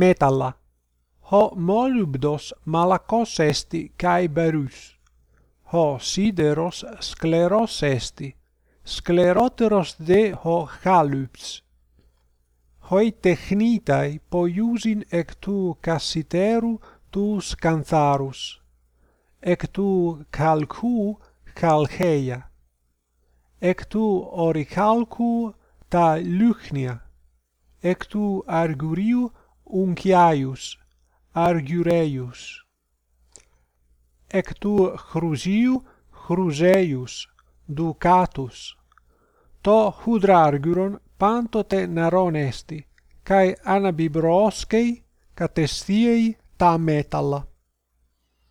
metalla. Ho molybdos malakos esti kai berus. Ho sideros scleros esti. Scleroteros de ho halups hoi technitai poiusin ec tu cassiteru tu scantharus ec tu calcu calcheia. Ec tu oricalcu ta lychnia ec tu arguriu unciaius, argureius Ec tu chrusiu chruseius, ducatus. To hudrargyron pantote naronesti, kai anabibroskei catestiei ta metalla.